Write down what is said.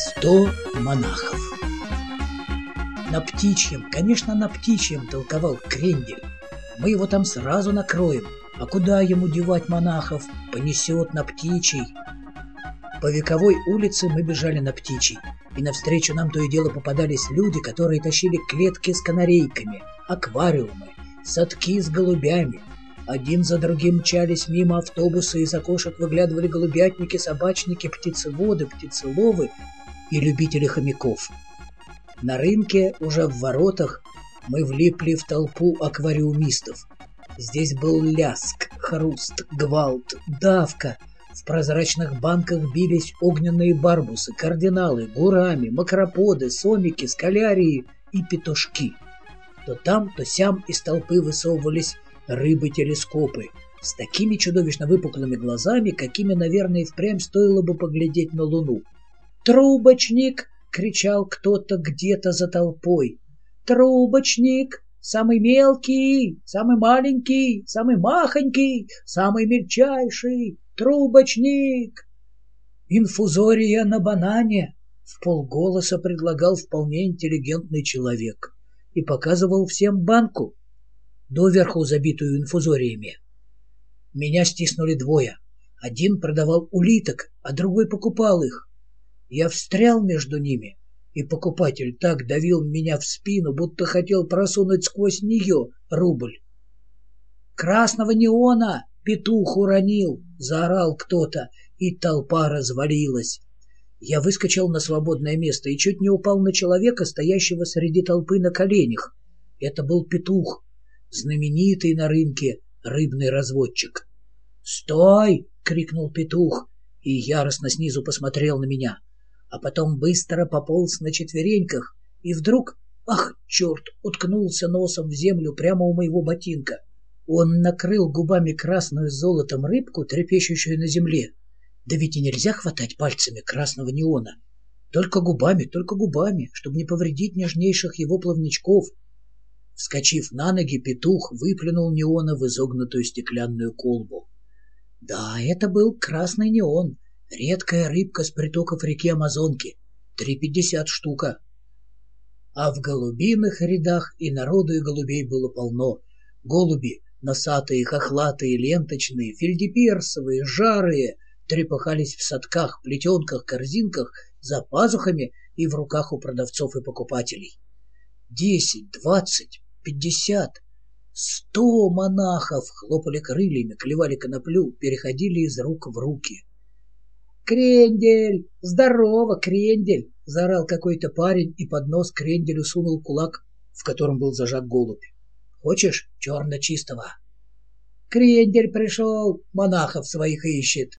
Сто монахов. На птичьем, конечно, на птичьем толковал Крендель. Мы его там сразу накроем. А куда ему девать монахов? Понесет на птичий. По вековой улице мы бежали на птичий, и навстречу нам то и дело попадались люди, которые тащили клетки с канарейками, аквариумы, садки с голубями. Один за другим мчались мимо автобуса, из окошек выглядывали голубятники, собачники, птицеводы, птицеловы и любители хомяков. На рынке, уже в воротах, мы влипли в толпу аквариумистов. Здесь был ляск, хруст, гвалт, давка. В прозрачных банках бились огненные барбусы, кардиналы, гурами, макроподы, сомики, скалярии и петушки. То там, то сям из толпы высовывались рыбы-телескопы с такими чудовищно выпуклыми глазами, какими, наверное, впрямь стоило бы поглядеть на Луну. «Трубочник!» — кричал кто-то где-то за толпой. «Трубочник! Самый мелкий, самый маленький, самый махонький, самый мельчайший! Трубочник!» «Инфузория на банане!» — в полголоса предлагал вполне интеллигентный человек и показывал всем банку, доверху забитую инфузориями. Меня стиснули двое. Один продавал улиток, а другой покупал их. Я встрял между ними, и покупатель так давил меня в спину, будто хотел просунуть сквозь нее рубль. «Красного неона! Петух уронил!» — заорал кто-то, и толпа развалилась. Я выскочил на свободное место и чуть не упал на человека, стоящего среди толпы на коленях. Это был петух, знаменитый на рынке рыбный разводчик. «Стой!» — крикнул петух и яростно снизу посмотрел на меня а потом быстро пополз на четвереньках и вдруг, ах, черт, уткнулся носом в землю прямо у моего ботинка. Он накрыл губами красную золотом рыбку, трепещущую на земле. Да ведь и нельзя хватать пальцами красного неона. Только губами, только губами, чтобы не повредить нежнейших его плавничков. Вскочив на ноги, петух выплюнул неона в изогнутую стеклянную колбу. Да, это был красный неон, Редкая рыбка с притоков реки Амазонки. Три пятьдесят штука. А в голубиных рядах и народу и голубей было полно. Голуби, носатые, хохлатые, ленточные, фельдеперсовые, жарые, трепыхались в садках, плетенках, корзинках, за пазухами и в руках у продавцов и покупателей. Десять, двадцать, пятьдесят, сто монахов хлопали крыльями, клевали коноплю, переходили из рук в руки. «Крендель! Здорово, Крендель!» — заорал какой-то парень и под нос Кренделю сунул кулак, в котором был зажат голубь. «Хочешь черно-чистого?» «Крендель пришел, монахов своих ищет!»